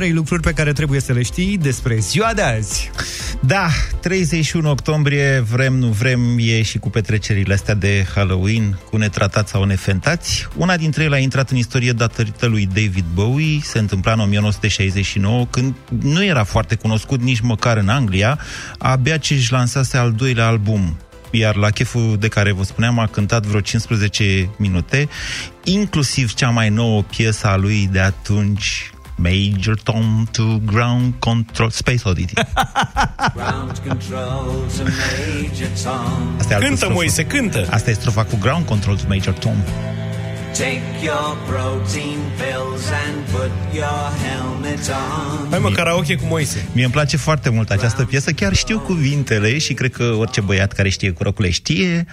trei lucruri pe care trebuie să le știi despre ziua de azi. Da, 31 octombrie, vrem, nu vrem, e și cu petrecerile astea de Halloween, cu netratați sau nefentați. Una dintre ele a intrat în istorie datorită lui David Bowie, se întâmpla în 1969, când nu era foarte cunoscut nici măcar în Anglia, abia ce își lansase al doilea album, iar la cheful de care vă spuneam a cântat vreo 15 minute, inclusiv cea mai nouă piesă a lui de atunci, Major Tom to Ground Control Space Oddity. Ground control to Major Tom. Asta e altă Cântă, strofă. Moise, cântă. Asta e strofa cu Ground Control to Major Tom. Take your protein pills and put your helmet on. Hai mă, karaoke cu Moise. Mie îmi place foarte mult această piesă, chiar știu cuvintele și cred că orice băiat care știe cu rocule știe.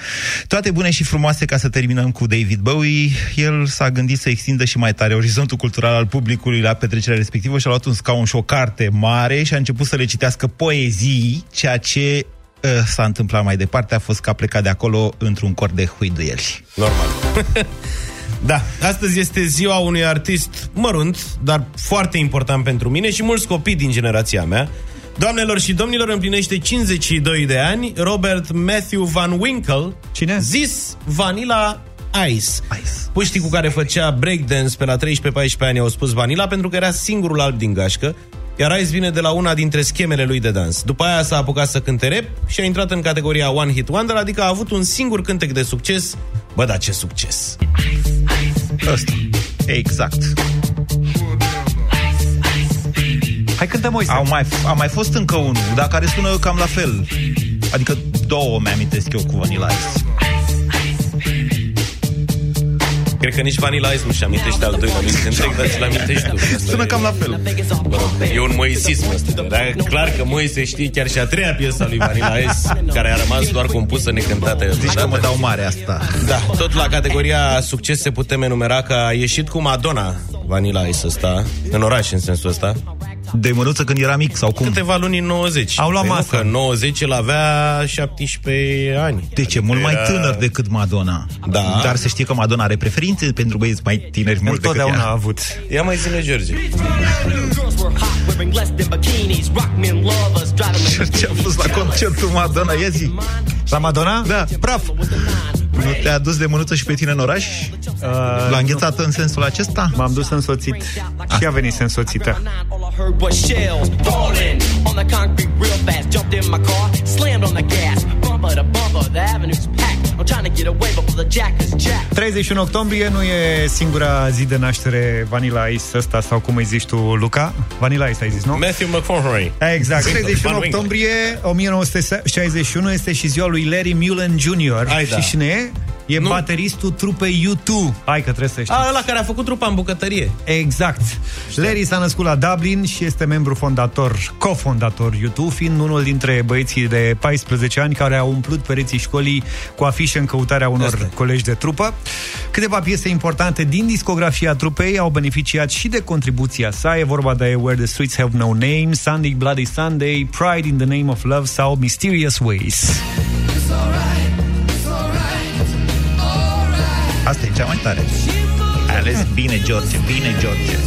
Toate bune și frumoase ca să terminăm cu David Bowie. El s-a gândit să extindă și mai tare orizontul cultural al publicului la petrecerea respectivă și a luat un scaun și o carte mare și a început să le citească poezii, ceea ce uh, s-a întâmplat mai departe a fost că a plecat de acolo într-un cor de huiduieli. Normal. da, astăzi este ziua unui artist mărunt, dar foarte important pentru mine și mulți copii din generația mea. Doamnelor și domnilor, împlinește 52 de ani Robert Matthew Van Winkle, Cine? zis Vanilla Ice. Ice. Puștii cu care făcea breakdance pe la 13-14 ani au spus Vanilla pentru că era singurul alb din gașcă, iar Ice vine de la una dintre schemele lui de dans. După aia s-a apucat să cânte rap și a intrat în categoria One Hit Wonder, adică a avut un singur cântec de succes. Bă, da, ce succes! Ăsta. Exact. Hai cântă, Moise. Au mai, a mai fost încă unul, dar care sună cam la fel. Adică două mi-amintesc eu cu Vanilla Ice. Cred că nici Vanilla Ice nu-și amintește al doilea lui cântec, dar ți-l amintești tu. Asta Sună e- cam la fel. E un moisism ăsta. Dar e clar că Moise știe chiar și a treia piesă a lui Vanilla Ice, care a rămas doar compusă necântată. Zici că mă dau mare asta. Da, tot la categoria succes se putem enumera că a ieșit cu Madonna Vanilla Ice ăsta, în oraș în sensul ăsta, De mânuță când era mic sau cum? câteva luni în 90. Au luat Păi nu, masă. că în 90 el avea 17 ani. De ce? Mult mai Era- tânăr decât Madonna. Da. Dar să știi că Madonna are preferințe pentru băieți mai tineri mult decât Întotdeauna a ea. avut. Ia mai zile, George. Girls were hot, wearing less than bikinis, rock men lovers, driving the Ce a fost la concertul Madonna? Ia zi. La Madonna? Da. Praf. Nu te-a dus de mânuță și pe tine în oraș? Uh, L-a înghețat în sensul acesta? M-am dus însoțit și a venit însoțită. All I heard was shells falling on the concrete real fast. Jumped in my car, slammed on the gas, 31 octombrie nu e singura zi de naștere Vanilla Ice ăsta sau cum îi zici tu, Luca? Vanilla Ice ai zis, nu? Matthew McConaughey. Exact. Winkle, 31 Van Winkle. octombrie 1961 este și ziua lui Larry Mullen Jr. Hai, da. Și cine e? E Nu. bateristul trupei U2. Hai că trebuie să știi. A, ăla care a făcut trupa în bucătărie. Exact. Larry s-a născut la Dublin și este membru fondator, cofondator YouTube, fiind unul dintre băieții de 14 ani care au umplut pereții școlii cu afișe în căutarea unor Asta. colegi de trupă. Câteva piese importante din discografia trupei au beneficiat și de contribuția sa. E vorba de Where the Streets Have No Name, Sunday Bloody Sunday, Pride in the Name of Love sau Mysterious Ways. Asta e cea mai tare. Ai ales bine, George, bine, George.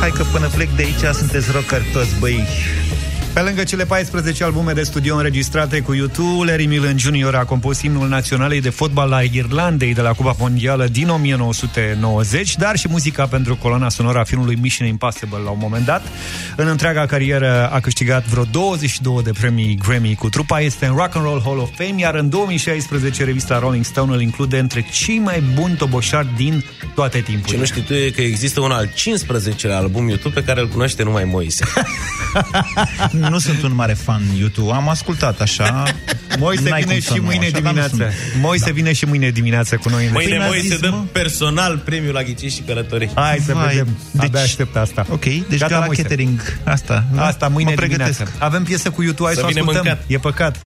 Hai că până plec de aici sunteți rockeri toți, băi. Pe lângă cele 14 albume de studio înregistrate cu YouTube, Larry Millen Jr. a compus imnul naționalei de fotbal la Irlandei de la Cupa Mondială din 1990, dar și muzica pentru coloana sonoră a filmului Mission Impossible la un moment dat. În întreaga carieră a câștigat vreo 22 de premii Grammy cu trupa, este în Rock and Roll Hall of Fame, iar în 2016 revista Rolling Stone îl include între cei mai buni toboșari din toate Ce timpurile. nu știi tu e că există un al 15-lea album YouTube pe care îl cunoaște numai Moise. Nu sunt un mare fan YouTube, am ascultat așa. Moise N-ai vine cum să și nu, mâine așa, dar nu dimineață. sunt. Moise vine și mâine dimineață cu noi. în Mâine Păi n-a Moise zis, dă mă? personal premiul la ghicit și călătorii. Hai să Vai, vedem. Abia deci- aștept asta. Ok, deci Gata, Gata, la Moise. catering. Asta. Asta mâine mă pregătesc. dimineață. Avem piesă cu YouTube, hai Să să o vină ascultăm. mâncat. E păcat.